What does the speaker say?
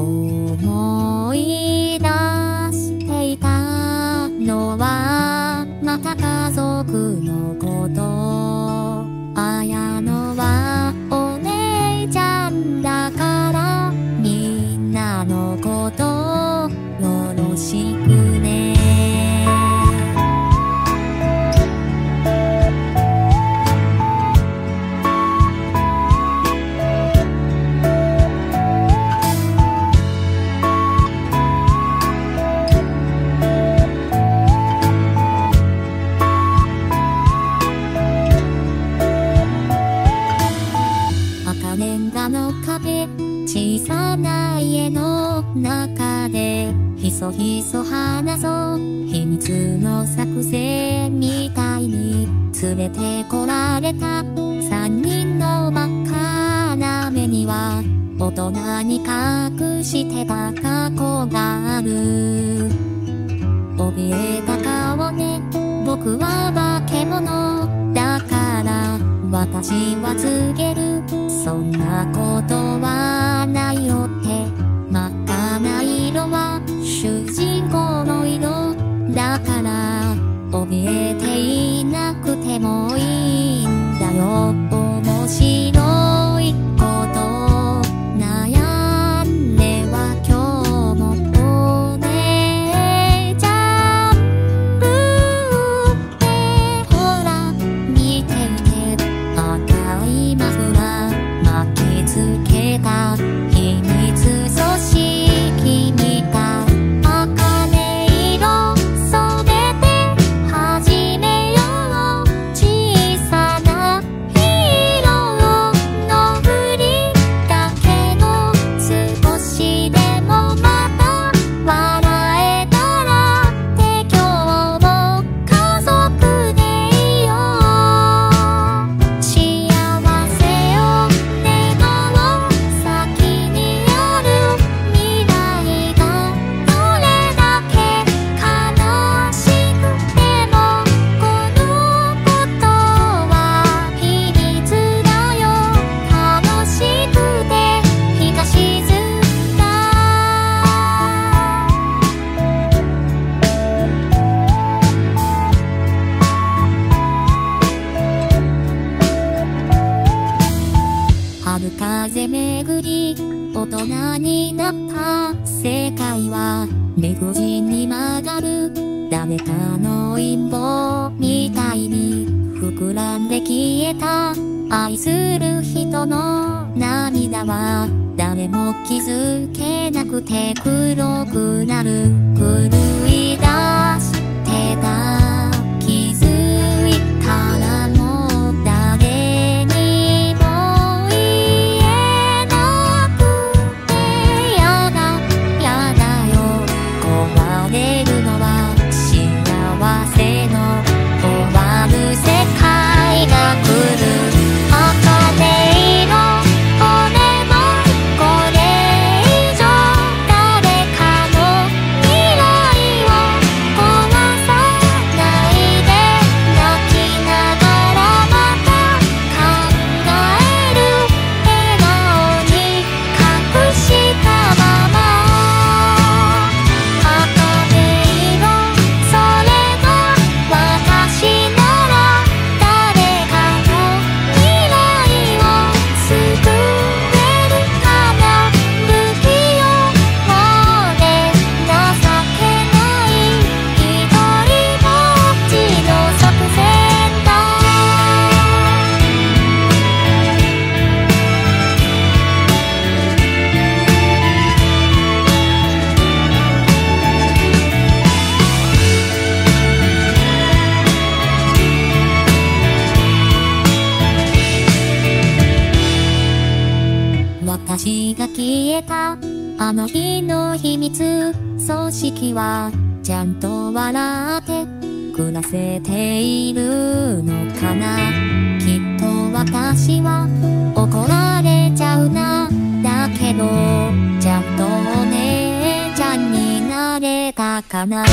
Oh. 壁小さな家の中で。ひそひそ話そう。秘密の作戦みたいに連れてこられた。三人の真っ赤な目には大人に隠してた過去がある。怯えた顔ね。僕は化け物。だから私は告げる。そんなこと大人になった世界は理不尽に曲がる。誰かの陰謀みたいに膨らんで消えた。愛する人の涙は誰も気づけなくて黒くなる。狂い出し私が消えた。あの日の秘密。組織はちゃんと笑って暮らせているのかな。きっと私は怒られちゃうな。だけどちゃんとお姉ちゃんになれたかな。